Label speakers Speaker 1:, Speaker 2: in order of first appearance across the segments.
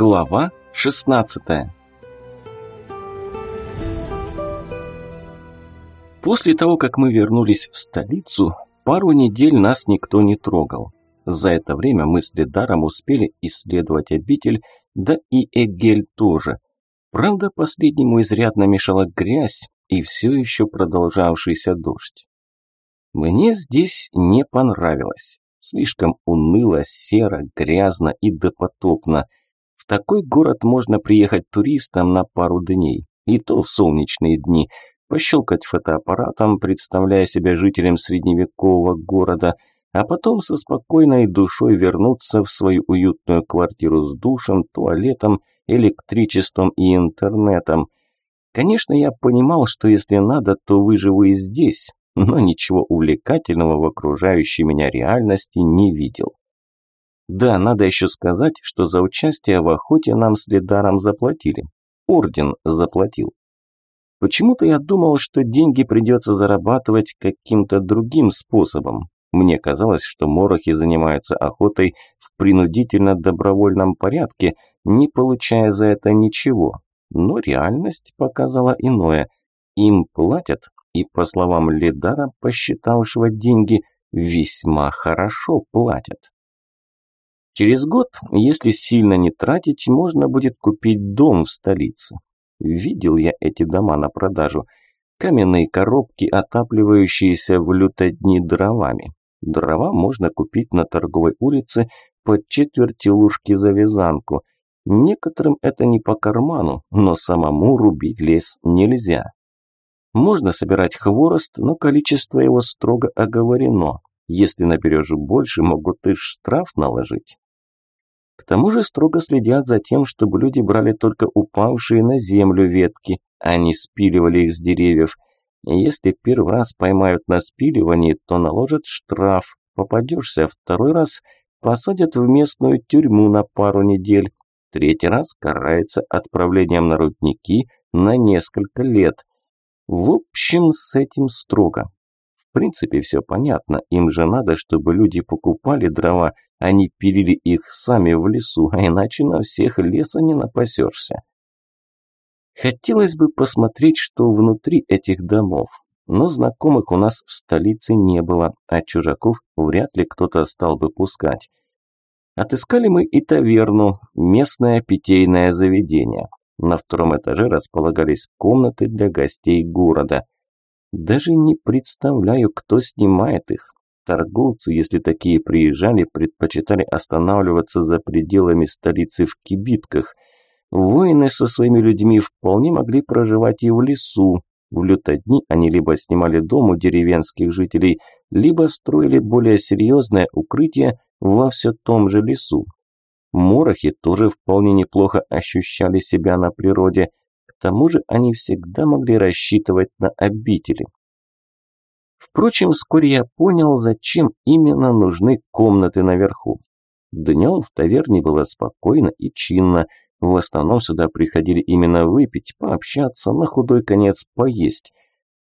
Speaker 1: Глава 16 После того, как мы вернулись в столицу, пару недель нас никто не трогал. За это время мы с Ледаром успели исследовать обитель, да и Эгель тоже. Правда, последнему изрядно мешала грязь и все еще продолжавшийся дождь. Мне здесь не понравилось. Слишком уныло, серо, грязно и допотопно – такой город можно приехать туристам на пару дней, и то в солнечные дни, пощелкать фотоаппаратом, представляя себя жителем средневекового города, а потом со спокойной душой вернуться в свою уютную квартиру с душем, туалетом, электричеством и интернетом. Конечно, я понимал, что если надо, то выживу и здесь, но ничего увлекательного в окружающей меня реальности не видел. Да, надо еще сказать, что за участие в охоте нам с Лидаром заплатили. Орден заплатил. Почему-то я думал, что деньги придется зарабатывать каким-то другим способом. Мне казалось, что морохи занимаются охотой в принудительно-добровольном порядке, не получая за это ничего. Но реальность показала иное. Им платят, и, по словам Лидара, посчитавшего деньги, весьма хорошо платят. Через год, если сильно не тратить, можно будет купить дом в столице. Видел я эти дома на продажу. Каменные коробки, отапливающиеся в лютодни дровами. Дрова можно купить на торговой улице по четверти лужки за вязанку. Некоторым это не по карману, но самому рубить лес нельзя. Можно собирать хворост, но количество его строго оговорено. Если наберешь больше, могут и штраф наложить. К тому же строго следят за тем, чтобы люди брали только упавшие на землю ветки, а не спиливали их с деревьев. если первый раз поймают на спиливании, то наложат штраф. Попадешься второй раз, посадят в местную тюрьму на пару недель. Третий раз карается отправлением на рудники на несколько лет. В общем, с этим строго. В принципе, все понятно. Им же надо, чтобы люди покупали дрова, они пилили их сами в лесу, а иначе на всех леса не напасешься. Хотелось бы посмотреть, что внутри этих домов, но знакомых у нас в столице не было, а чужаков вряд ли кто-то стал бы пускать. Отыскали мы и таверну, местное питейное заведение. На втором этаже располагались комнаты для гостей города. Даже не представляю, кто снимает их. Торговцы, если такие приезжали, предпочитали останавливаться за пределами столицы в кибитках. Воины со своими людьми вполне могли проживать и в лесу. В лютодни они либо снимали дом у деревенских жителей, либо строили более серьезное укрытие во все том же лесу. Морохи тоже вполне неплохо ощущали себя на природе. К тому же они всегда могли рассчитывать на обители. Впрочем, вскоре я понял, зачем именно нужны комнаты наверху. Днем в таверне было спокойно и чинно. В основном сюда приходили именно выпить, пообщаться, на худой конец поесть.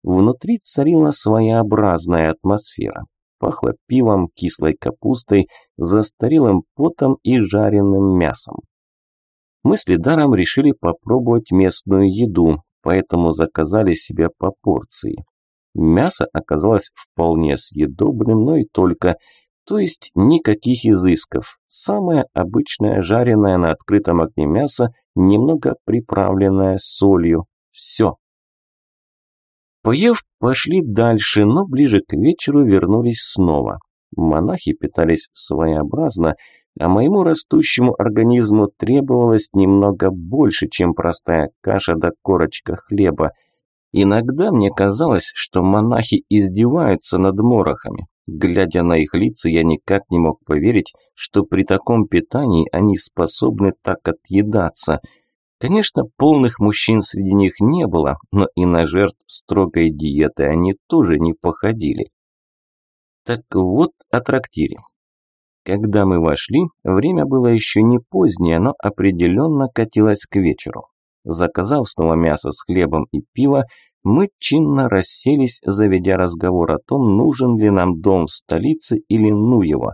Speaker 1: Внутри царила своеобразная атмосфера. Пахло пивом, кислой капустой, застарелым потом и жареным мясом. Мы с Лидаром решили попробовать местную еду, поэтому заказали себе по порции. Мясо оказалось вполне съедобным, но и только. То есть никаких изысков. Самое обычное жареное на открытом огне мясо, немного приправленное солью. Все. Поев, пошли дальше, но ближе к вечеру вернулись снова. Монахи питались своеобразно, а моему растущему организму требовалось немного больше, чем простая каша да корочка хлеба – Иногда мне казалось, что монахи издеваются над морохами. Глядя на их лица, я никак не мог поверить, что при таком питании они способны так отъедаться. Конечно, полных мужчин среди них не было, но и на жертв строгой диеты они тоже не походили. Так вот о трактире. Когда мы вошли, время было еще не позднее, но определенно катилось к вечеру. Заказав снова мясо с хлебом и пиво, мы чинно расселись, заведя разговор о том, нужен ли нам дом в столице или ну его.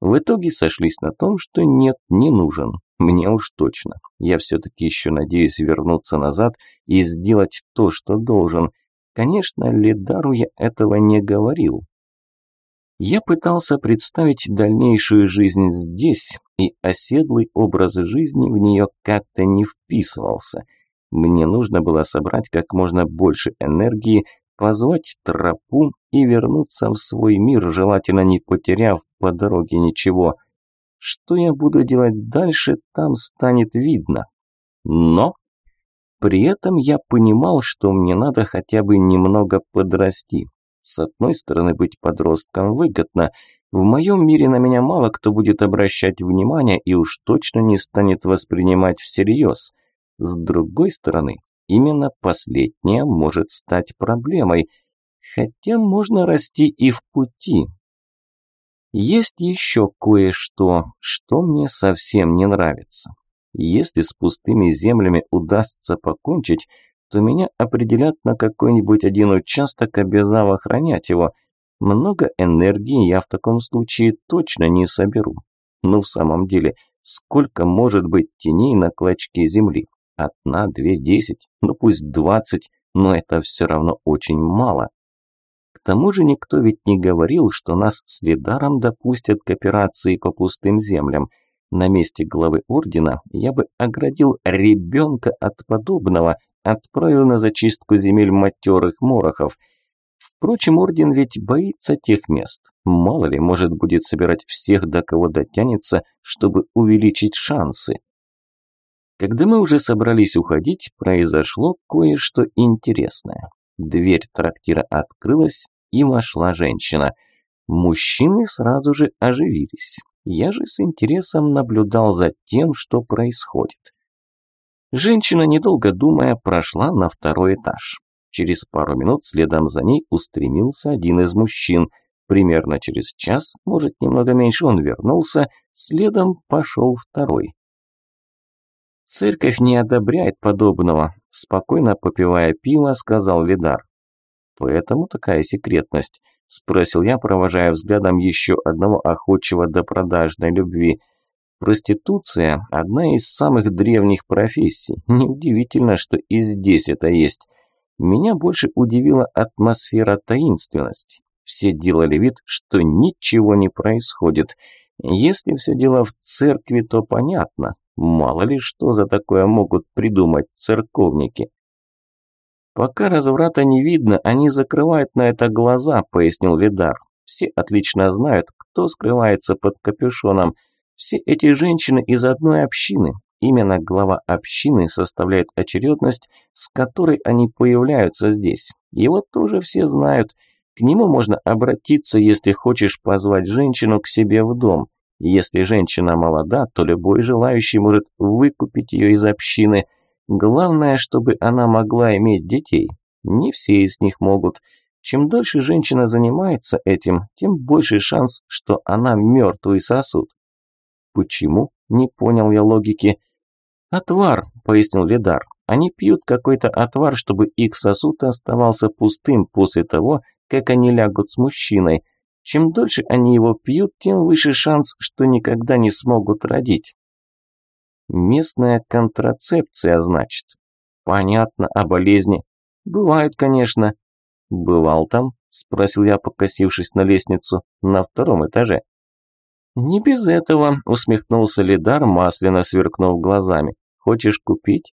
Speaker 1: В итоге сошлись на том, что нет, не нужен. Мне уж точно. Я все-таки еще надеюсь вернуться назад и сделать то, что должен. Конечно, Лидару я этого не говорил. Я пытался представить дальнейшую жизнь здесь, и оседлый образ жизни в нее как-то не вписывался. Мне нужно было собрать как можно больше энергии, позвать тропу и вернуться в свой мир, желательно не потеряв по дороге ничего – что я буду делать дальше, там станет видно. Но при этом я понимал, что мне надо хотя бы немного подрасти. С одной стороны, быть подростком выгодно. В моем мире на меня мало кто будет обращать внимание и уж точно не станет воспринимать всерьез. С другой стороны, именно последнее может стать проблемой. Хотя можно расти и в пути, есть еще кое-что, что мне совсем не нравится. Если с пустыми землями удастся покончить, то меня определят на какой-нибудь один участок, обязав охранять его. Много энергии я в таком случае точно не соберу. Но в самом деле, сколько может быть теней на клочке земли? Одна, две, десять, ну пусть двадцать, но это все равно очень мало. К тому же никто ведь не говорил, что нас с Лидаром допустят к операции по пустым землям. На месте главы ордена я бы оградил ребенка от подобного, отправил на зачистку земель матерых морохов. Впрочем, орден ведь боится тех мест. Мало ли, может будет собирать всех, до кого дотянется, чтобы увеличить шансы. Когда мы уже собрались уходить, произошло кое-что интересное. Дверь трактира открылась, и вошла женщина. Мужчины сразу же оживились. Я же с интересом наблюдал за тем, что происходит. Женщина, недолго думая, прошла на второй этаж. Через пару минут следом за ней устремился один из мужчин. Примерно через час, может немного меньше, он вернулся, следом пошел второй. «Церковь не одобряет подобного», – спокойно попивая пиво, сказал Видар. «Поэтому такая секретность?» – спросил я, провожая взглядом еще одного охотчего до продажной любви. «Проституция – одна из самых древних профессий. Неудивительно, что и здесь это есть. Меня больше удивила атмосфера таинственности. Все делали вид, что ничего не происходит. Если все дело в церкви, то понятно. Мало ли что за такое могут придумать церковники. «Пока разврата не видно, они закрывают на это глаза», – пояснил Видар. «Все отлично знают, кто скрывается под капюшоном. Все эти женщины из одной общины. Именно глава общины составляет очередность, с которой они появляются здесь. Его тоже все знают. К нему можно обратиться, если хочешь позвать женщину к себе в дом. Если женщина молода, то любой желающий может выкупить ее из общины. Главное, чтобы она могла иметь детей. Не все из них могут. Чем дольше женщина занимается этим, тем больше шанс, что она мертвый сосуд. Почему? Не понял я логики. Отвар, пояснил Лидар. Они пьют какой-то отвар, чтобы их сосуд оставался пустым после того, как они лягут с мужчиной – чем дольше они его пьют, тем выше шанс, что никогда не смогут родить. Местная контрацепция, значит. Понятно, а болезни? Бывают, конечно. Бывал там? Спросил я, покосившись на лестницу, на втором этаже. «Не без этого», – усмехнулся Лидар, масляно сверкнув глазами. «Хочешь купить?»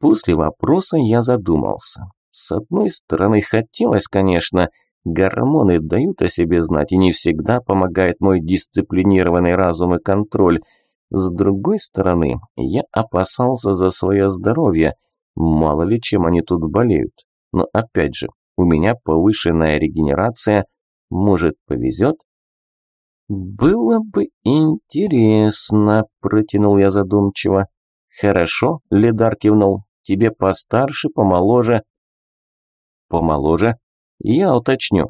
Speaker 1: После вопроса я задумался. С одной стороны, хотелось, конечно, – Гормоны дают о себе знать, и не всегда помогает мой дисциплинированный разум и контроль. С другой стороны, я опасался за свое здоровье. Мало ли чем они тут болеют. Но опять же, у меня повышенная регенерация. Может, повезет? «Было бы интересно», – протянул я задумчиво. «Хорошо», – Ледар кивнул. «Тебе постарше, помоложе». «Помоложе?» Я уточню.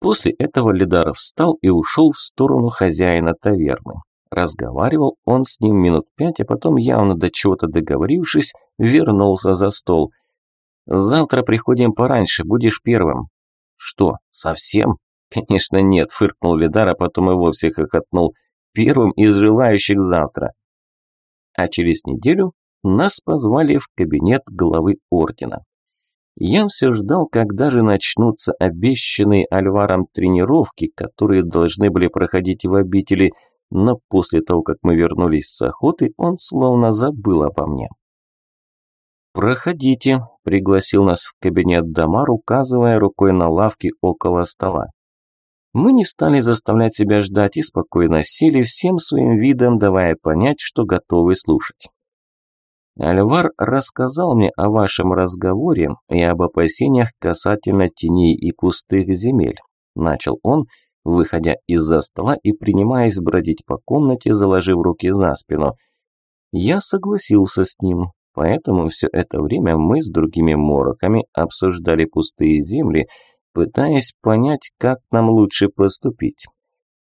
Speaker 1: После этого Лидаров встал и ушел в сторону хозяина таверны. Разговаривал он с ним минут пять, а потом, явно до чего-то договорившись, вернулся за стол. «Завтра приходим пораньше, будешь первым». «Что, совсем?» «Конечно нет», – фыркнул Лидар, а потом и вовсе хохотнул. «Первым из желающих завтра. А через неделю нас позвали в кабинет главы ордена. Я все ждал, когда же начнутся обещанные Альваром тренировки, которые должны были проходить в обители, но после того, как мы вернулись с охоты, он словно забыл обо мне. «Проходите», – пригласил нас в кабинет Дамар, указывая рукой на лавки около стола. Мы не стали заставлять себя ждать и спокойно сели всем своим видом, давая понять, что готовы слушать. Альвар рассказал мне о вашем разговоре и об опасениях касательно теней и пустых земель. Начал он, выходя из-за стола и принимаясь бродить по комнате, заложив руки за спину. Я согласился с ним, поэтому все это время мы с другими мороками обсуждали пустые земли, пытаясь понять, как нам лучше поступить.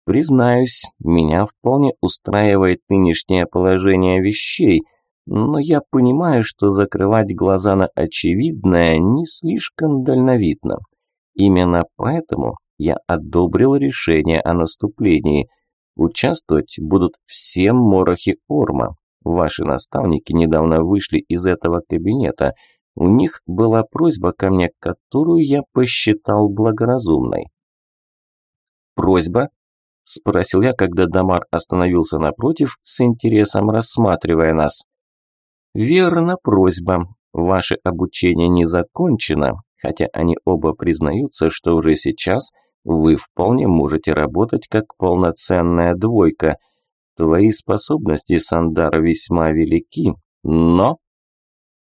Speaker 1: Признаюсь, меня вполне устраивает нынешнее положение вещей – но я понимаю, что закрывать глаза на очевидное не слишком дальновидно. Именно поэтому я одобрил решение о наступлении. Участвовать будут все морохи Орма. Ваши наставники недавно вышли из этого кабинета. У них была просьба ко мне, которую я посчитал благоразумной. «Просьба?» – спросил я, когда Дамар остановился напротив, с интересом рассматривая нас. Верно просьба. Ваше обучение не закончено, хотя они оба признаются, что уже сейчас вы вполне можете работать как полноценная двойка. Твои способности, Сандара, весьма велики, но...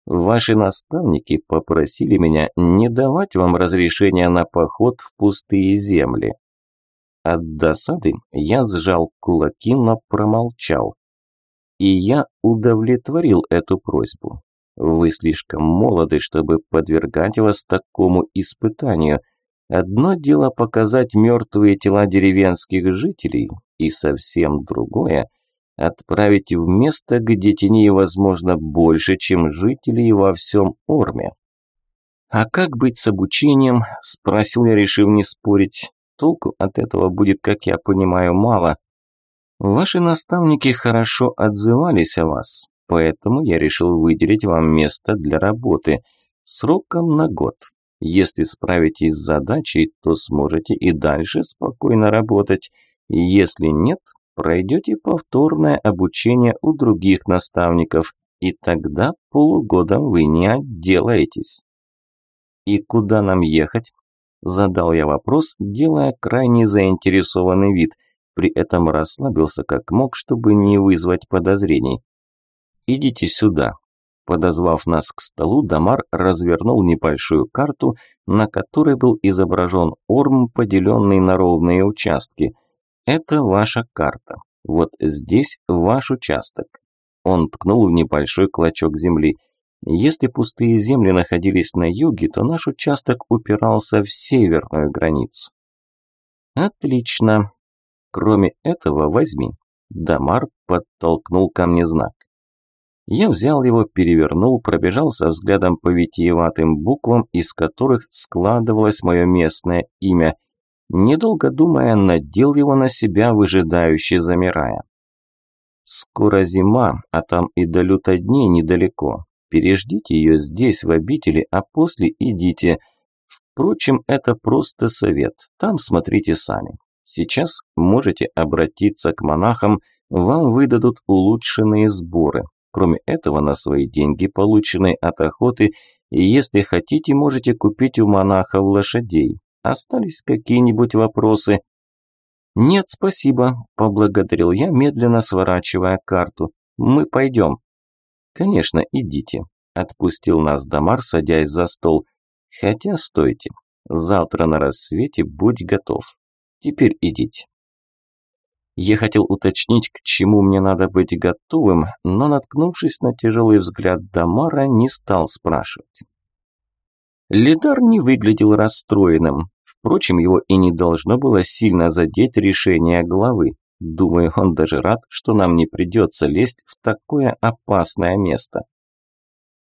Speaker 1: Ваши наставники попросили меня не давать вам разрешения на поход в пустые земли. От досады я сжал кулаки, но промолчал и я удовлетворил эту просьбу. Вы слишком молоды, чтобы подвергать вас такому испытанию. Одно дело показать мертвые тела деревенских жителей, и совсем другое – отправить в место, где теней, возможно, больше, чем жителей во всем Орме. «А как быть с обучением?» – спросил я, решив не спорить. «Толку от этого будет, как я понимаю, мало. Ваши наставники хорошо отзывались о вас, поэтому я решил выделить вам место для работы сроком на год. Если справитесь с задачей, то сможете и дальше спокойно работать. Если нет, пройдете повторное обучение у других наставников, и тогда полугодом вы не отделаетесь. «И куда нам ехать?» – задал я вопрос, делая крайне заинтересованный вид – при этом расслабился как мог, чтобы не вызвать подозрений. «Идите сюда». Подозвав нас к столу, Дамар развернул небольшую карту, на которой был изображен Орм, поделенный на ровные участки. «Это ваша карта. Вот здесь ваш участок». Он ткнул в небольшой клочок земли. Если пустые земли находились на юге, то наш участок упирался в северную границу. «Отлично. Кроме этого, возьми. Дамар подтолкнул ко мне знак. Я взял его, перевернул, пробежался взглядом по витиеватым буквам, из которых складывалось мое местное имя. Недолго думая, надел его на себя, выжидающе замирая. Скоро зима, а там и до люто дней недалеко. Переждите ее здесь, в обители, а после идите. Впрочем, это просто совет, там смотрите сами. Сейчас можете обратиться к монахам, вам выдадут улучшенные сборы. Кроме этого, на свои деньги, полученные от охоты, если хотите, можете купить у монахов лошадей. Остались какие-нибудь вопросы? Нет, спасибо, поблагодарил я, медленно сворачивая карту. Мы пойдем. Конечно, идите. Отпустил нас Дамар, садясь за стол. Хотя стойте. Завтра на рассвете будь готов. Теперь идите. Я хотел уточнить, к чему мне надо быть готовым, но, наткнувшись на тяжелый взгляд Дамара, не стал спрашивать. Лидар не выглядел расстроенным. Впрочем, его и не должно было сильно задеть решение главы. Думаю, он даже рад, что нам не придется лезть в такое опасное место.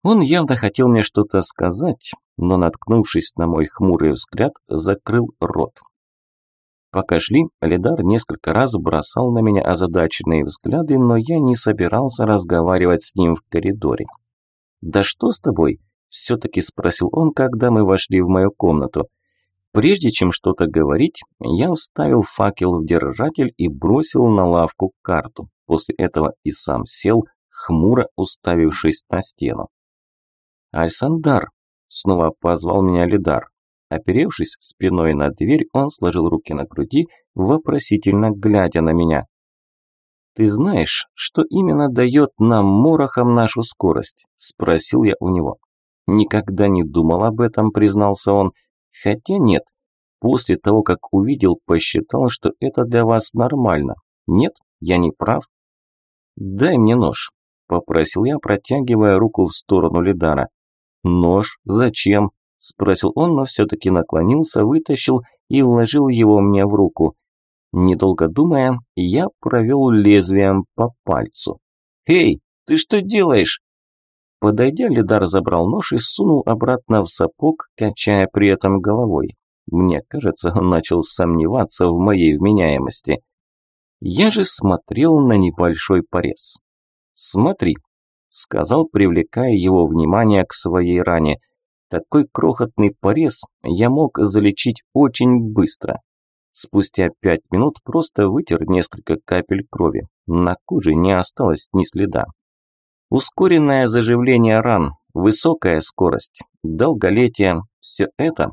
Speaker 1: Он явно хотел мне что-то сказать, но, наткнувшись на мой хмурый взгляд, закрыл рот. Пока шли, Лидар несколько раз бросал на меня озадаченные взгляды, но я не собирался разговаривать с ним в коридоре. «Да что с тобой?» – все-таки спросил он, когда мы вошли в мою комнату. Прежде чем что-то говорить, я вставил факел в держатель и бросил на лавку карту. После этого и сам сел, хмуро уставившись на стену. «Альсандар!» – снова позвал меня Лидар. Оперевшись спиной на дверь, он сложил руки на груди, вопросительно глядя на меня. «Ты знаешь, что именно дает нам морохам нашу скорость?» – спросил я у него. «Никогда не думал об этом», – признался он. «Хотя нет. После того, как увидел, посчитал, что это для вас нормально. Нет, я не прав». «Дай мне нож», – попросил я, протягивая руку в сторону Лидара. «Нож? Зачем?» – спросил он, но все-таки наклонился, вытащил и вложил его мне в руку. Недолго думая, я провел лезвием по пальцу. «Эй, ты что делаешь?» Подойдя, Лидар забрал нож и сунул обратно в сапог, качая при этом головой. Мне кажется, он начал сомневаться в моей вменяемости. Я же смотрел на небольшой порез. «Смотри», – сказал, привлекая его внимание к своей ране – такой крохотный порез я мог залечить очень быстро. Спустя пять минут просто вытер несколько капель крови. На коже не осталось ни следа. Ускоренное заживление ран, высокая скорость, долголетие – все это.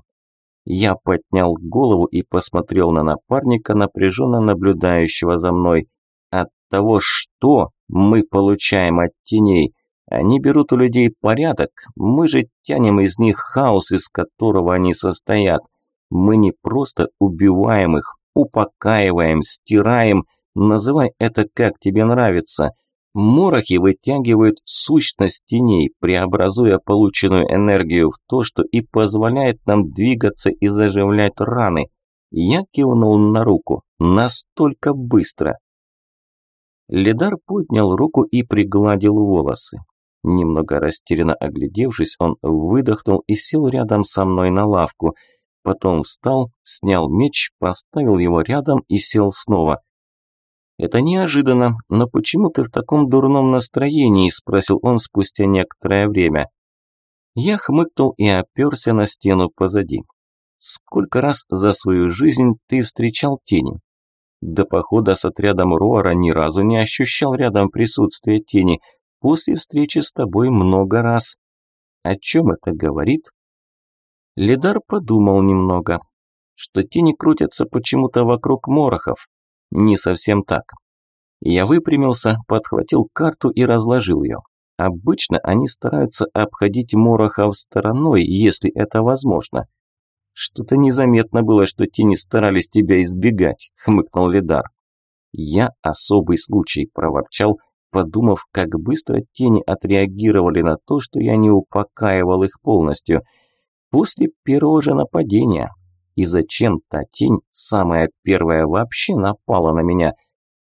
Speaker 1: Я поднял голову и посмотрел на напарника, напряженно наблюдающего за мной. От того, что мы получаем от теней – они берут у людей порядок, мы же тянем из них хаос, из которого они состоят. Мы не просто убиваем их, упокаиваем, стираем, называй это как тебе нравится. Морохи вытягивают сущность теней, преобразуя полученную энергию в то, что и позволяет нам двигаться и заживлять раны. Я кивнул на руку. Настолько быстро. Лидар поднял руку и пригладил волосы. Немного растерянно оглядевшись, он выдохнул и сел рядом со мной на лавку. Потом встал, снял меч, поставил его рядом и сел снова. «Это неожиданно, но почему ты в таком дурном настроении?» – спросил он спустя некоторое время. Я хмыкнул и оперся на стену позади. «Сколько раз за свою жизнь ты встречал тени?» До похода с отрядом Роара ни разу не ощущал рядом присутствие тени – После встречи с тобой много раз. О чем это говорит? Лидар подумал немного, что тени крутятся почему-то вокруг морохов. Не совсем так. Я выпрямился, подхватил карту и разложил ее. Обычно они стараются обходить морохов стороной, если это возможно. Что-то незаметно было, что тени старались тебя избегать, хмыкнул Лидар. Я особый случай, проворчал, подумав, как быстро тени отреагировали на то, что я не упокаивал их полностью. После первого же нападения. И зачем та тень, самая первая, вообще напала на меня?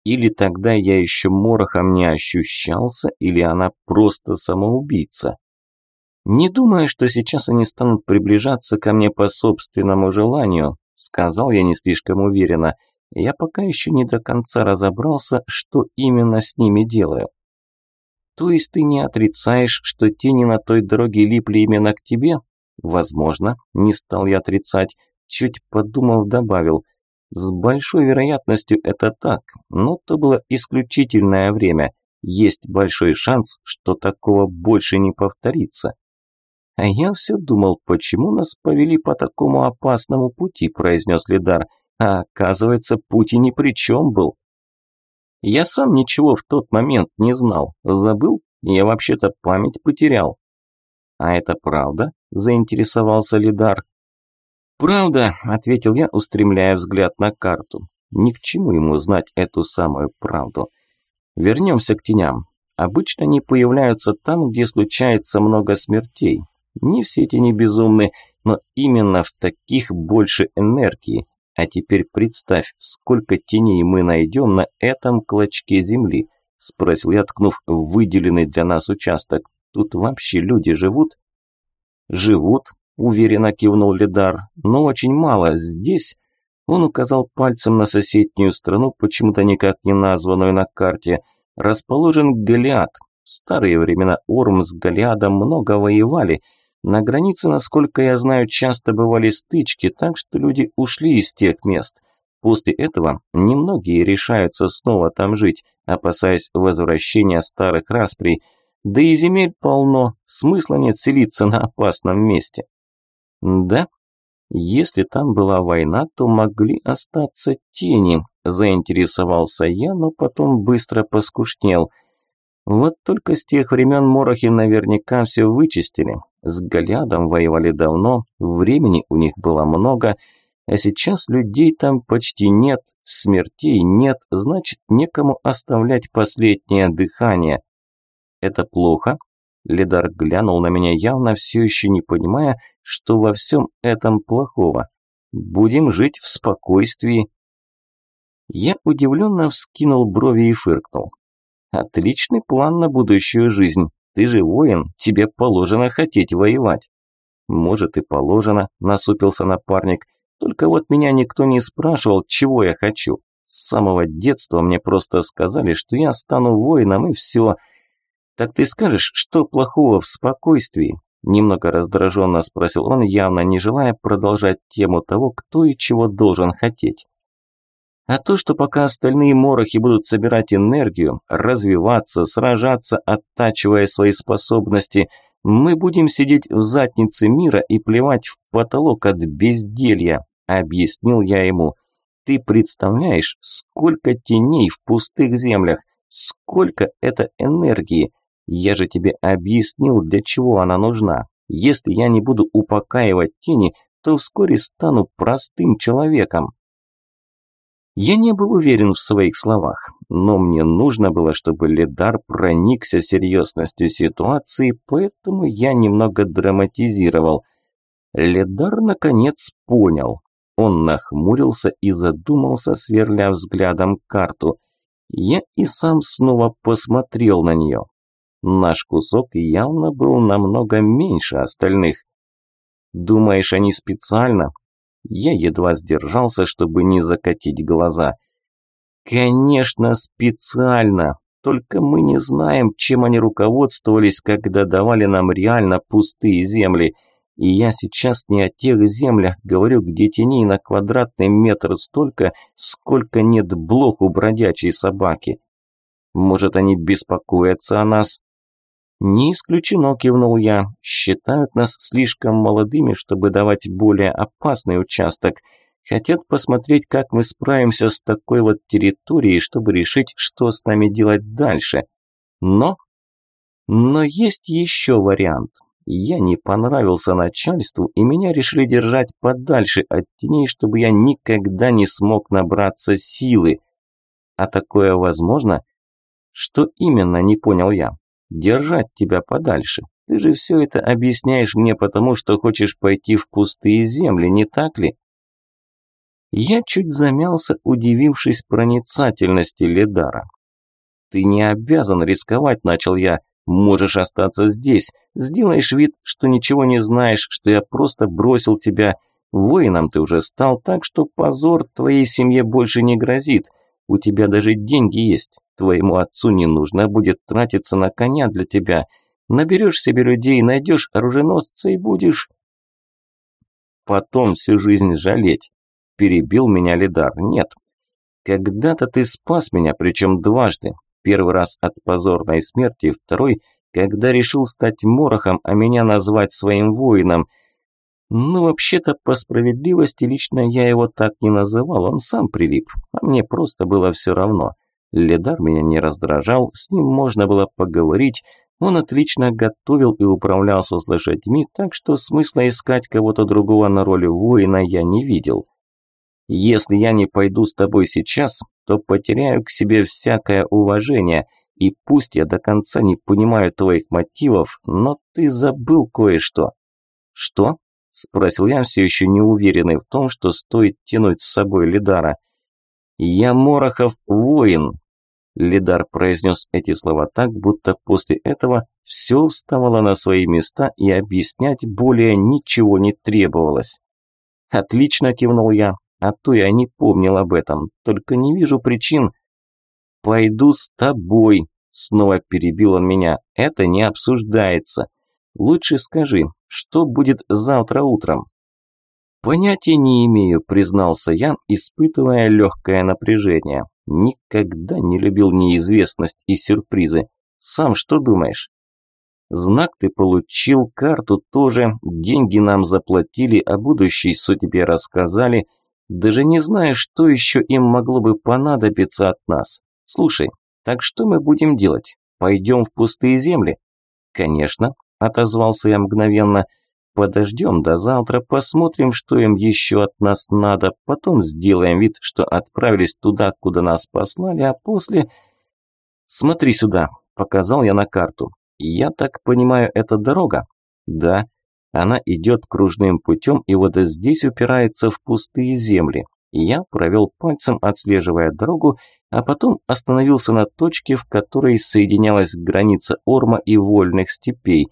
Speaker 1: Или тогда я еще морохом не ощущался, или она просто самоубийца? Не думаю, что сейчас они станут приближаться ко мне по собственному желанию, сказал я не слишком уверенно – я пока еще не до конца разобрался, что именно с ними делаю. То есть ты не отрицаешь, что тени на той дороге липли именно к тебе? Возможно, не стал я отрицать, чуть подумав, добавил. С большой вероятностью это так, но то было исключительное время. Есть большой шанс, что такого больше не повторится. А я все думал, почему нас повели по такому опасному пути, произнес Лидар. А оказывается, путь и ни при чем был. Я сам ничего в тот момент не знал. Забыл? Я вообще-то память потерял. А это правда? Заинтересовался Лидар. Правда, ответил я, устремляя взгляд на карту. Ни к чему ему знать эту самую правду. Вернемся к теням. Обычно они появляются там, где случается много смертей. Не все тени безумны, но именно в таких больше энергии, а теперь представь, сколько теней мы найдем на этом клочке земли, спросил я, ткнув выделенный для нас участок. Тут вообще люди живут? Живут, уверенно кивнул Лидар, но очень мало. Здесь Он указал пальцем на соседнюю страну, почему-то никак не названную на карте. Расположен Голиад. В старые времена Орм с Голиадом много воевали. На границе, насколько я знаю, часто бывали стычки, так что люди ушли из тех мест. После этого немногие решаются снова там жить, опасаясь возвращения старых расприй. Да и земель полно, смысла нет селиться на опасном месте. Да, если там была война, то могли остаться тени, заинтересовался я, но потом быстро поскушнел. Вот только с тех времен морохи наверняка все вычистили. С Голядом воевали давно, времени у них было много, а сейчас людей там почти нет, смертей нет, значит некому оставлять последнее дыхание. Это плохо? Лидар глянул на меня явно все еще не понимая, что во всем этом плохого. Будем жить в спокойствии. Я удивленно вскинул брови и фыркнул. Отличный план на будущую жизнь. Ты же воин, тебе положено хотеть воевать. Может и положено, насупился напарник. Только вот меня никто не спрашивал, чего я хочу. С самого детства мне просто сказали, что я стану воином и все. Так ты скажешь, что плохого в спокойствии? Немного раздраженно спросил он, явно не желая продолжать тему того, кто и чего должен хотеть. А то, что пока остальные морохи будут собирать энергию, развиваться, сражаться, оттачивая свои способности, мы будем сидеть в заднице мира и плевать в потолок от безделья, объяснил я ему. Ты представляешь, сколько теней в пустых землях, сколько это энергии, я же тебе объяснил, для чего она нужна. Если я не буду упокаивать тени, то вскоре стану простым человеком. Я не был уверен в своих словах, но мне нужно было, чтобы Ледар проникся серьезностью ситуации, поэтому я немного драматизировал. Ледар, наконец, понял. Он нахмурился и задумался, сверля взглядом карту. Я и сам снова посмотрел на нее. Наш кусок явно был намного меньше остальных. Думаешь, они специально? Я едва сдержался, чтобы не закатить глаза. Конечно, специально. Только мы не знаем, чем они руководствовались, когда давали нам реально пустые земли. И я сейчас не о тех землях говорю, где теней на квадратный метр столько, сколько нет блох у бродячей собаки. Может, они беспокоятся о нас? «Не исключено», – кивнул я. «Считают нас слишком молодыми, чтобы давать более опасный участок. Хотят посмотреть, как мы справимся с такой вот территорией, чтобы решить, что с нами делать дальше. Но... Но есть еще вариант. Я не понравился начальству, и меня решили держать подальше от теней, чтобы я никогда не смог набраться силы. А такое возможно? Что именно, не понял я держать тебя подальше. Ты же все это объясняешь мне потому, что хочешь пойти в пустые земли, не так ли? Я чуть замялся, удивившись проницательности Ледара. «Ты не обязан рисковать», – начал я. «Можешь остаться здесь. Сделаешь вид, что ничего не знаешь, что я просто бросил тебя. Воином ты уже стал, так что позор твоей семье больше не грозит. У тебя даже деньги есть. Твоему отцу не нужно будет тратиться на коня для тебя. Наберешь себе людей, найдешь оруженосца и будешь... Потом всю жизнь жалеть. Перебил меня Лидар. Нет. Когда-то ты спас меня, причем дважды. Первый раз от позорной смерти, второй, когда решил стать морохом, а меня назвать своим воином – ну, вообще-то, по справедливости, лично я его так не называл, он сам прилип, а мне просто было все равно. Ледар меня не раздражал, с ним можно было поговорить, он отлично готовил и управлялся с лошадьми, так что смысла искать кого-то другого на роли воина я не видел. Если я не пойду с тобой сейчас, то потеряю к себе всякое уважение, и пусть я до конца не понимаю твоих мотивов, но ты забыл кое-что. Что? Спросил я, все еще не уверенный в том, что стоит тянуть с собой Лидара. «Я Морохов воин», – Лидар произнес эти слова так, будто после этого все вставало на свои места и объяснять более ничего не требовалось. «Отлично», – кивнул я. а то я не помнил об этом, только не вижу причин. «Пойду с тобой», – снова перебил он меня, – «это не обсуждается. Лучше скажи, что будет завтра утром?» «Понятия не имею», – признался я, испытывая легкое напряжение. «Никогда не любил неизвестность и сюрпризы. Сам что думаешь?» «Знак ты получил, карту тоже, деньги нам заплатили, а будущей судьбе рассказали. Даже не знаю, что еще им могло бы понадобиться от нас. Слушай, так что мы будем делать? Пойдем в пустые земли?» «Конечно», – отозвался я мгновенно. «Подождем до завтра, посмотрим, что им еще от нас надо, потом сделаем вид, что отправились туда, куда нас послали, а после...» «Смотри сюда», – показал я на карту. «Я так понимаю, это дорога?» «Да». Она идет кружным путем и вот здесь упирается в пустые земли. Я провел пальцем, отслеживая дорогу, а потом остановился на точке, в которой соединялась граница Орма и вольных степей.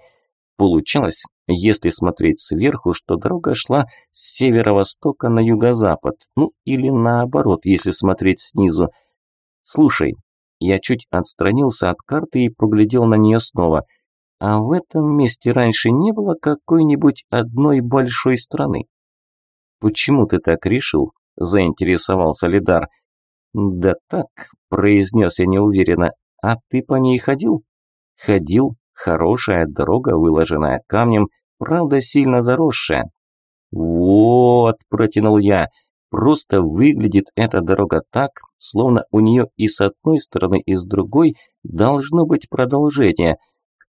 Speaker 1: Получалось, если смотреть сверху, что дорога шла с северо-востока на юго-запад, ну или наоборот, если смотреть снизу. Слушай, я чуть отстранился от карты и поглядел на нее снова. А в этом месте раньше не было какой-нибудь одной большой страны. «Почему ты так решил?» – заинтересовался Лидар. «Да так», – произнес я неуверенно. «А ты по ней ходил?» «Ходил. Хорошая дорога, выложенная камнем, правда сильно заросшая». «Вот», – протянул я, – «просто выглядит эта дорога так, словно у нее и с одной стороны, и с другой должно быть продолжение».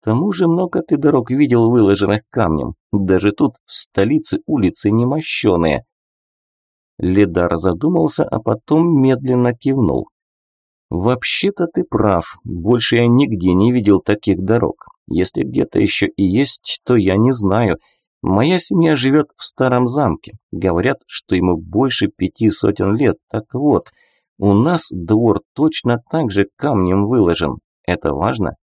Speaker 1: К тому же много ты дорог видел, выложенных камнем. Даже тут, в столице, улицы немощеные. Ледар задумался, а потом медленно кивнул. «Вообще-то ты прав. Больше я нигде не видел таких дорог. Если где-то еще и есть, то я не знаю. Моя семья живет в старом замке. Говорят, что ему больше пяти сотен лет. Так вот, у нас двор точно так же камнем выложен. Это важно?»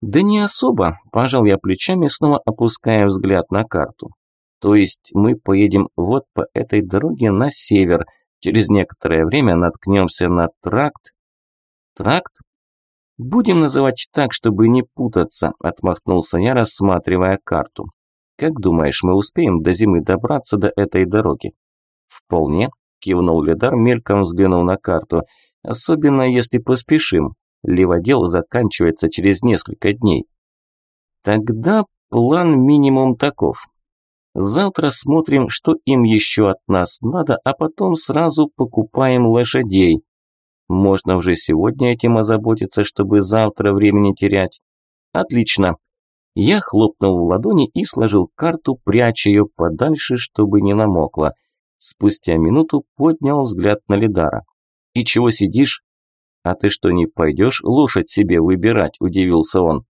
Speaker 1: «Да не особо», – пожал я плечами, снова опуская взгляд на карту. То есть мы поедем вот по этой дороге на север. Через некоторое время наткнемся на тракт. Тракт? Будем называть так, чтобы не путаться, отмахнулся я, рассматривая карту. Как думаешь, мы успеем до зимы добраться до этой дороги? Вполне, кивнул Ледар, мельком взглянул на карту. Особенно если поспешим. Леводел заканчивается через несколько дней. Тогда план минимум таков. Завтра смотрим, что им еще от нас надо, а потом сразу покупаем лошадей. Можно уже сегодня этим озаботиться, чтобы завтра времени терять. Отлично. Я хлопнул в ладони и сложил карту, пряча ее подальше, чтобы не намокла. Спустя минуту поднял взгляд на Лидара. «И чего сидишь?» «А ты что, не пойдешь лошадь себе выбирать?» – удивился он.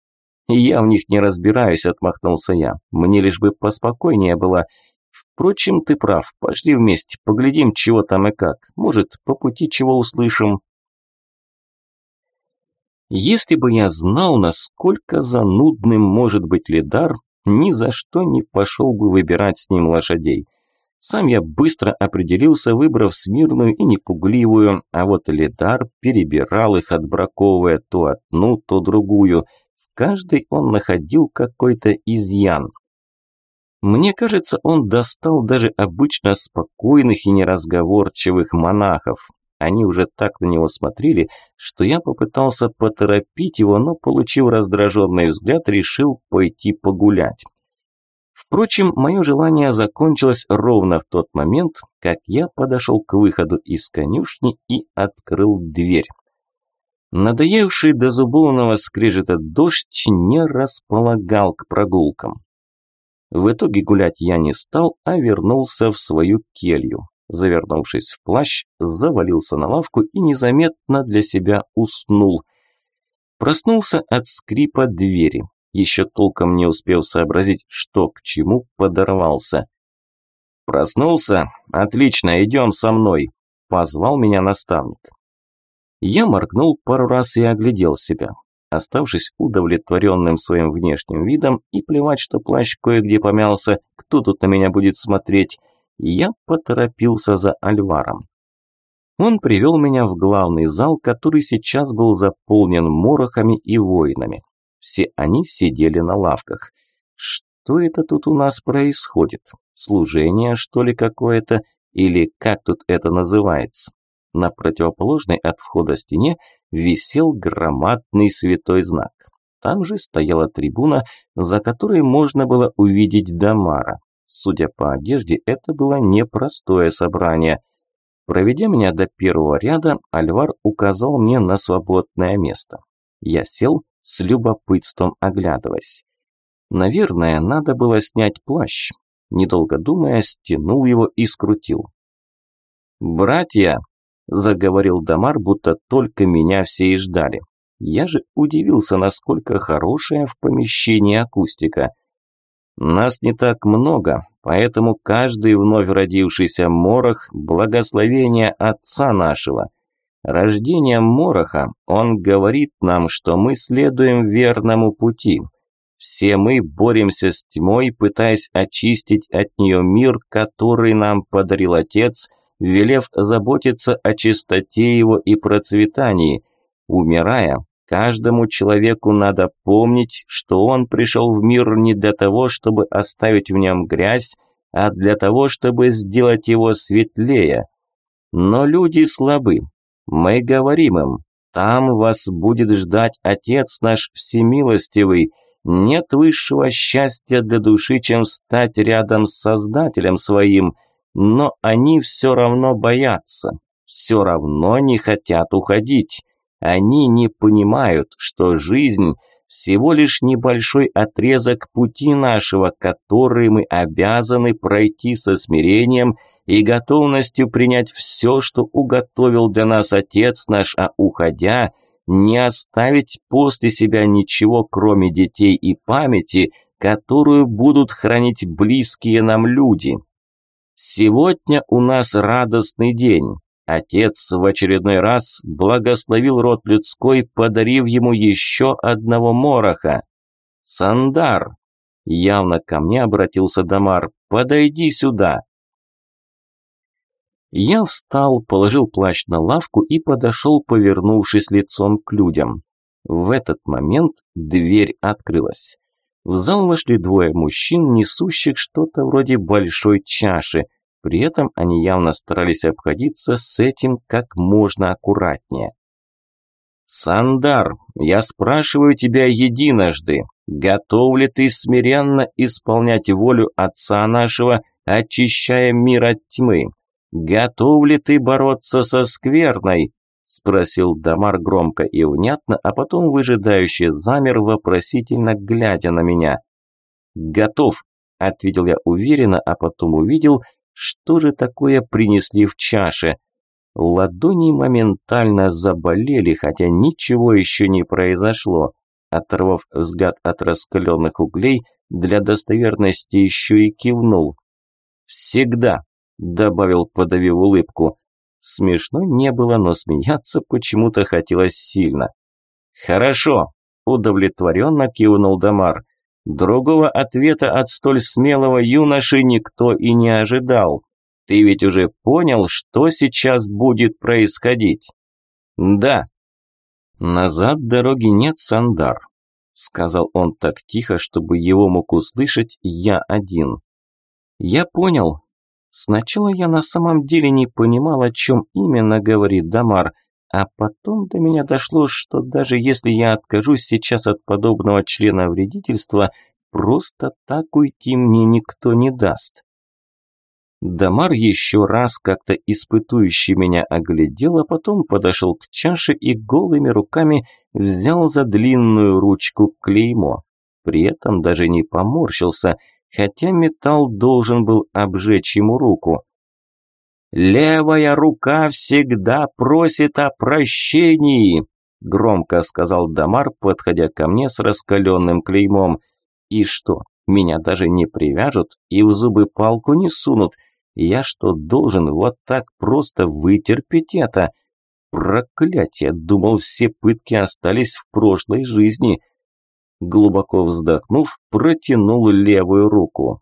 Speaker 1: «Я в них не разбираюсь», – отмахнулся я. «Мне лишь бы поспокойнее было. Впрочем, ты прав. Пошли вместе, поглядим, чего там и как. Может, по пути чего услышим». Если бы я знал, насколько занудным может быть Лидар, ни за что не пошел бы выбирать с ним лошадей. Сам я быстро определился, выбрав смирную и непугливую, а вот Лидар перебирал их, отбраковывая то одну, то другую – в каждой он находил какой-то изъян. Мне кажется, он достал даже обычно спокойных и неразговорчивых монахов. Они уже так на него смотрели, что я попытался поторопить его, но, получив раздраженный взгляд, решил пойти погулять. Впрочем, мое желание закончилось ровно в тот момент, как я подошел к выходу из конюшни и открыл дверь. Надоевший до зубовного скрежета дождь не располагал к прогулкам. В итоге гулять я не стал, а вернулся в свою келью. Завернувшись в плащ, завалился на лавку и незаметно для себя уснул. Проснулся от скрипа двери. Еще толком не успел сообразить, что к чему подорвался. «Проснулся? Отлично, идем со мной», – позвал меня наставник. Я моргнул пару раз и оглядел себя. Оставшись удовлетворенным своим внешним видом и плевать, что плащ кое-где помялся, кто тут на меня будет смотреть, я поторопился за Альваром. Он привел меня в главный зал, который сейчас был заполнен морохами и воинами. Все они сидели на лавках. Что это тут у нас происходит? Служение, что ли, какое-то? Или как тут это называется? На противоположной от входа стене висел громадный святой знак. Там же стояла трибуна, за которой можно было увидеть Дамара. Судя по одежде, это было непростое собрание. Проведя меня до первого ряда, Альвар указал мне на свободное место. Я сел, с любопытством оглядываясь. Наверное, надо было снять плащ. Недолго думая, стянул его и скрутил. «Братья!» – заговорил Дамар, будто только меня все и ждали. Я же удивился, насколько хорошая в помещении акустика. Нас не так много, поэтому каждый вновь родившийся морох – благословение Отца нашего. Рождением мороха он говорит нам, что мы следуем верному пути. Все мы боремся с тьмой, пытаясь очистить от нее мир, который нам подарил Отец, велев заботиться о чистоте его и процветании. Умирая, Каждому человеку надо помнить, что он пришел в мир не для того, чтобы оставить в нем грязь, а для того, чтобы сделать его светлее. Но люди слабы. Мы говорим им, там вас будет ждать Отец наш Всемилостивый. Нет высшего счастья для души, чем стать рядом с Создателем своим. Но они все равно боятся, все равно не хотят уходить. Они не понимают, что жизнь – всего лишь небольшой отрезок пути нашего, который мы обязаны пройти со смирением и готовностью принять все, что уготовил для нас Отец наш, а уходя, не оставить после себя ничего, кроме детей и памяти, которую будут хранить близкие нам люди. Сегодня у нас радостный день. Отец в очередной раз благословил род людской, подарив ему еще одного мороха. «Сандар!» Явно ко мне обратился Дамар. «Подойди сюда!» Я встал, положил плащ на лавку и подошел, повернувшись лицом к людям. В этот момент дверь открылась. В зал вошли двое мужчин, несущих что-то вроде большой чаши – при этом они явно старались обходиться с этим как можно аккуратнее. «Сандар, я спрашиваю тебя единожды, готов ли ты смиренно исполнять волю Отца нашего, очищая мир от тьмы? Готов ли ты бороться со скверной?» Спросил Дамар громко и внятно, а потом выжидающий замер, вопросительно глядя на меня. «Готов», – ответил я уверенно, а потом увидел – что же такое принесли в чаше? Ладони моментально заболели, хотя ничего еще не произошло. Оторвав взгляд от раскаленных углей, для достоверности еще и кивнул. «Всегда», – добавил, подавив улыбку. Смешно не было, но смеяться почему-то хотелось сильно. «Хорошо», – удовлетворенно кивнул Дамар. Другого ответа от столь смелого юноши никто и не ожидал. Ты ведь уже понял, что сейчас будет происходить? Да. Назад дороги нет, Сандар, сказал он так тихо, чтобы его мог услышать я один. Я понял. Сначала я на самом деле не понимал, о чем именно говорит Дамар, а потом до меня дошло, что даже если я откажусь сейчас от подобного члена вредительства, просто так уйти мне никто не даст. Дамар еще раз как-то испытующий меня оглядел, а потом подошел к чаше и голыми руками взял за длинную ручку клеймо. При этом даже не поморщился, хотя металл должен был обжечь ему руку. «Левая рука всегда просит о прощении», – громко сказал Дамар, подходя ко мне с раскаленным клеймом. «И что, меня даже не привяжут и в зубы палку не сунут? Я что, должен вот так просто вытерпеть это?» Проклятие, думал, все пытки остались в прошлой жизни. Глубоко вздохнув, протянул левую руку.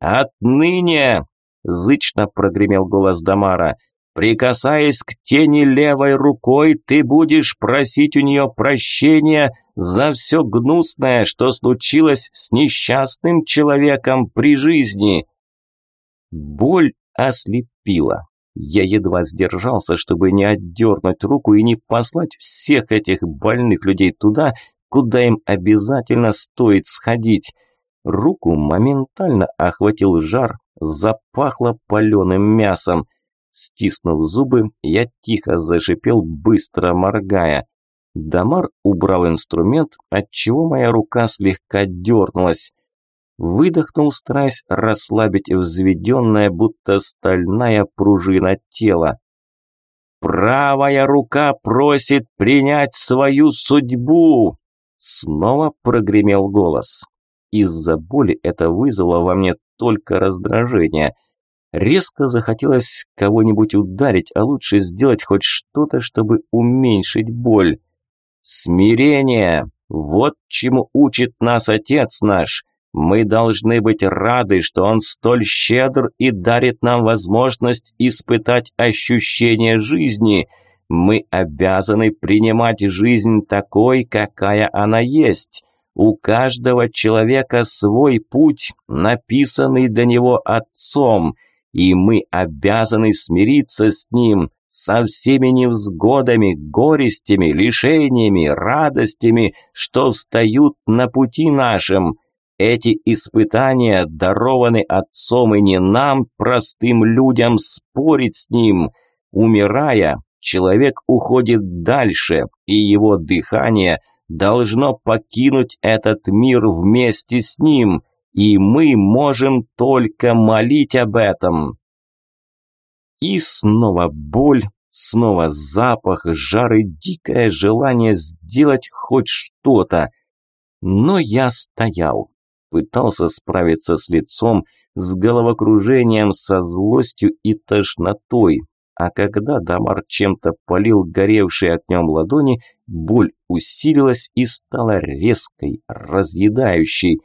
Speaker 1: «Отныне – зычно прогремел голос Дамара. «Прикасаясь к тени левой рукой, ты будешь просить у нее прощения за все гнусное, что случилось с несчастным человеком при жизни». Боль ослепила. Я едва сдержался, чтобы не отдернуть руку и не послать всех этих больных людей туда, куда им обязательно стоит сходить. Руку моментально охватил жар, запахло паленым мясом. Стиснув зубы, я тихо зашипел, быстро моргая. Дамар убрал инструмент, отчего моя рука слегка дернулась. Выдохнул, стараясь расслабить взведенное, будто стальная пружина тела. «Правая рука просит принять свою судьбу!» Снова прогремел голос. Из-за боли это вызвало во мне только раздражение. Резко захотелось кого-нибудь ударить, а лучше сделать хоть что-то, чтобы уменьшить боль. «Смирение! Вот чему учит нас Отец наш!» Мы должны быть рады, что он столь щедр и дарит нам возможность испытать ощущение жизни. Мы обязаны принимать жизнь такой, какая она есть. У каждого человека свой путь, написанный для него Отцом, и мы обязаны смириться с ним, со всеми невзгодами, горестями, лишениями, радостями, что встают на пути нашим – эти испытания дарованы Отцом и не нам, простым людям, спорить с Ним. Умирая, человек уходит дальше, и его дыхание должно покинуть этот мир вместе с Ним, и мы можем только молить об этом. И снова боль, снова запах, жар и дикое желание сделать хоть что-то. Но я стоял пытался справиться с лицом, с головокружением, со злостью и тошнотой. А когда Дамар чем-то полил горевшие огнем ладони, боль усилилась и стала резкой, разъедающей.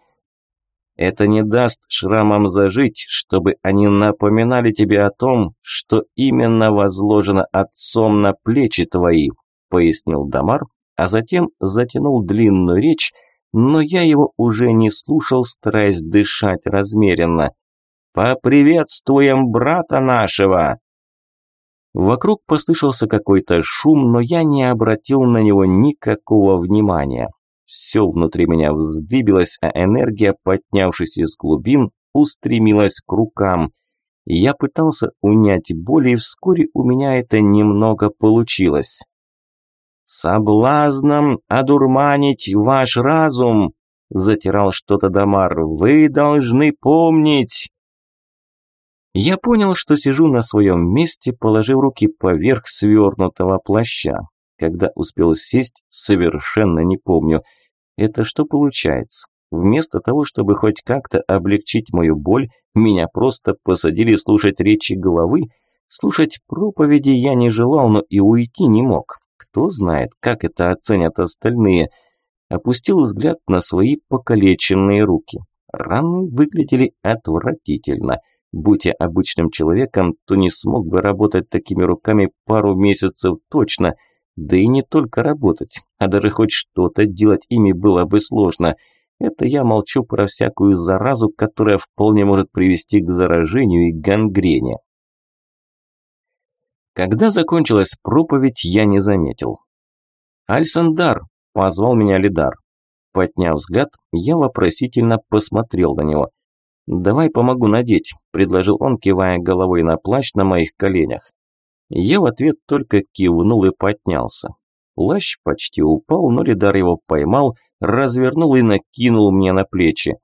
Speaker 1: Это не даст шрамам зажить, чтобы они напоминали тебе о том, что именно возложено отцом на плечи твои, пояснил Дамар, а затем затянул длинную речь, но я его уже не слушал, стараясь дышать размеренно. «Поприветствуем брата нашего!» Вокруг послышался какой-то шум, но я не обратил на него никакого внимания. Все внутри меня вздыбилось, а энергия, поднявшись из глубин, устремилась к рукам. Я пытался унять боль, и вскоре у меня это немного получилось соблазном одурманить ваш разум», – затирал что-то Дамар. «Вы должны помнить». Я понял, что сижу на своем месте, положив руки поверх свернутого плаща. Когда успел сесть, совершенно не помню. Это что получается? Вместо того, чтобы хоть как-то облегчить мою боль, меня просто посадили слушать речи головы. Слушать проповеди я не желал, но и уйти не мог. Кто знает, как это оценят остальные. Опустил взгляд на свои покалеченные руки. Раны выглядели отвратительно. Будь я обычным человеком, то не смог бы работать такими руками пару месяцев точно. Да и не только работать, а даже хоть что-то делать ими было бы сложно. Это я молчу про всякую заразу, которая вполне может привести к заражению и гангрене. Когда закончилась проповедь, я не заметил. «Альсандар!» – позвал меня Лидар. Подняв взгляд, я вопросительно посмотрел на него. «Давай помогу надеть», – предложил он, кивая головой на плащ на моих коленях. Я в ответ только кивнул и поднялся. Плащ почти упал, но Лидар его поймал, развернул и накинул мне на плечи.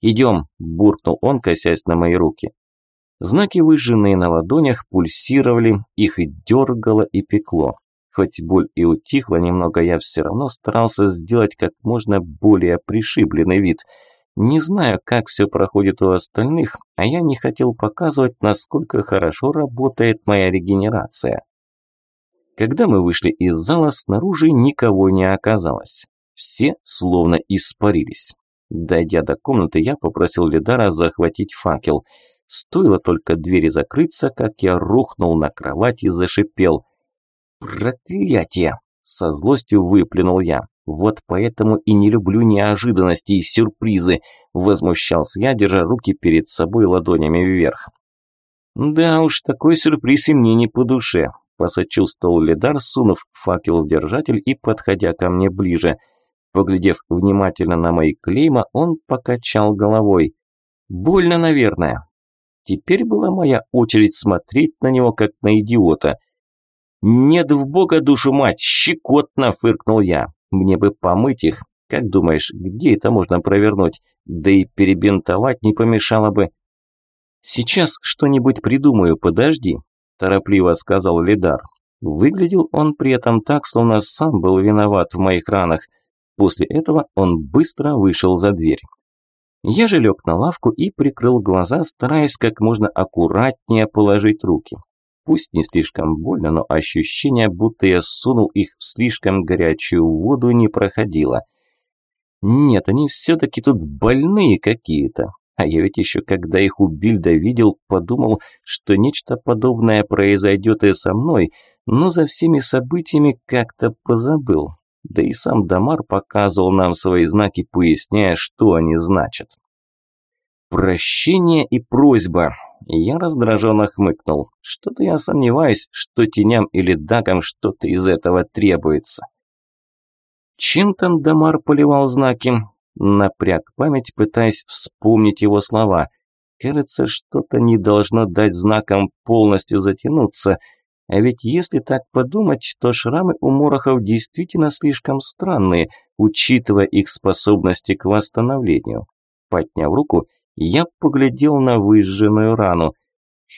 Speaker 1: «Идем», – буркнул он, косясь на мои руки. Знаки, выжженные на ладонях, пульсировали, их и дергало, и пекло. Хоть боль и утихла немного, я все равно старался сделать как можно более пришибленный вид. Не знаю, как все проходит у остальных, а я не хотел показывать, насколько хорошо работает моя регенерация. Когда мы вышли из зала, снаружи никого не оказалось. Все словно испарились. Дойдя до комнаты, я попросил Лидара захватить факел – Стоило только двери закрыться, как я рухнул на кровать и зашипел. «Проклятие!» – со злостью выплюнул я. «Вот поэтому и не люблю неожиданности и сюрпризы», – возмущался я, держа руки перед собой ладонями вверх. «Да уж, такой сюрприз и мне не по душе», – посочувствовал Лидар, сунув факел в держатель и подходя ко мне ближе. Поглядев внимательно на мои клейма, он покачал головой. «Больно, наверное». Теперь была моя очередь смотреть на него, как на идиота. «Нет в бога душу мать, щекотно!» – фыркнул я. «Мне бы помыть их. Как думаешь, где это можно провернуть? Да и перебинтовать не помешало бы». «Сейчас что-нибудь придумаю, подожди», – торопливо сказал Лидар. Выглядел он при этом так, словно сам был виноват в моих ранах. После этого он быстро вышел за дверь. Я же лег на лавку и прикрыл глаза, стараясь как можно аккуратнее положить руки. Пусть не слишком больно, но ощущение, будто я сунул их в слишком горячую воду, не проходило. Нет, они все-таки тут больные какие-то. А я ведь еще, когда их у Бильда видел, подумал, что нечто подобное произойдет и со мной, но за всеми событиями как-то позабыл. Да и сам Дамар показывал нам свои знаки, поясняя, что они значат. Прощение и просьба. Я раздраженно хмыкнул. Что-то я сомневаюсь, что теням или дагам что-то из этого требуется. Чем там Дамар поливал знаки? Напряг память, пытаясь вспомнить его слова. Кажется, что-то не должно дать знакам полностью затянуться – а ведь если так подумать, то шрамы у морохов действительно слишком странные, учитывая их способности к восстановлению. Подняв руку, я поглядел на выжженную рану.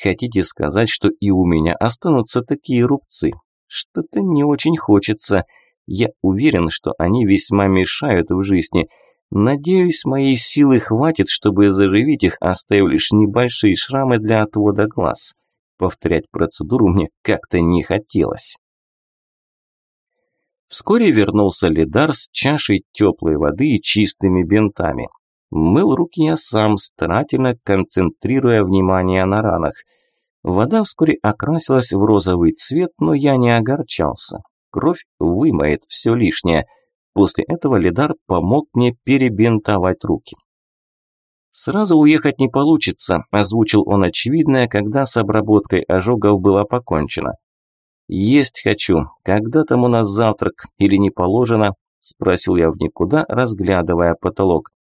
Speaker 1: Хотите сказать, что и у меня останутся такие рубцы? Что-то не очень хочется. Я уверен, что они весьма мешают в жизни. Надеюсь, моей силы хватит, чтобы заживить их, оставив лишь небольшие шрамы для отвода глаз. Повторять процедуру мне как-то не хотелось. Вскоре вернулся Лидар с чашей теплой воды и чистыми бинтами. Мыл руки я сам, старательно концентрируя внимание на ранах. Вода вскоре окрасилась в розовый цвет, но я не огорчался. Кровь вымоет все лишнее. После этого Лидар помог мне перебинтовать руки. «Сразу уехать не получится», – озвучил он очевидное, когда с обработкой ожогов было покончено. «Есть хочу. Когда там у нас завтрак? Или не положено?» – спросил я в никуда, разглядывая потолок.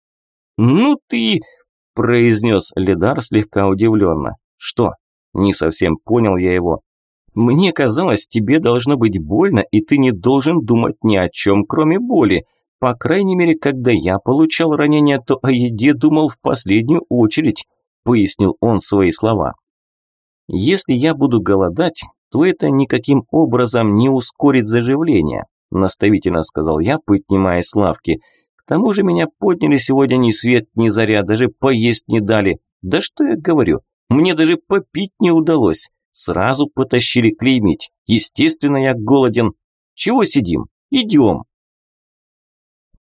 Speaker 1: «Ну ты...» – произнес Лидар слегка удивленно. «Что?» – не совсем понял я его. «Мне казалось, тебе должно быть больно, и ты не должен думать ни о чем, кроме боли», по крайней мере, когда я получал ранение, то о еде думал в последнюю очередь, пояснил он свои слова. Если я буду голодать, то это никаким образом не ускорит заживление, наставительно сказал я, поднимаясь с лавки. К тому же меня подняли сегодня ни свет, ни заря, даже поесть не дали. Да что я говорю, мне даже попить не удалось. Сразу потащили клеймить. Естественно, я голоден. Чего сидим? Идем.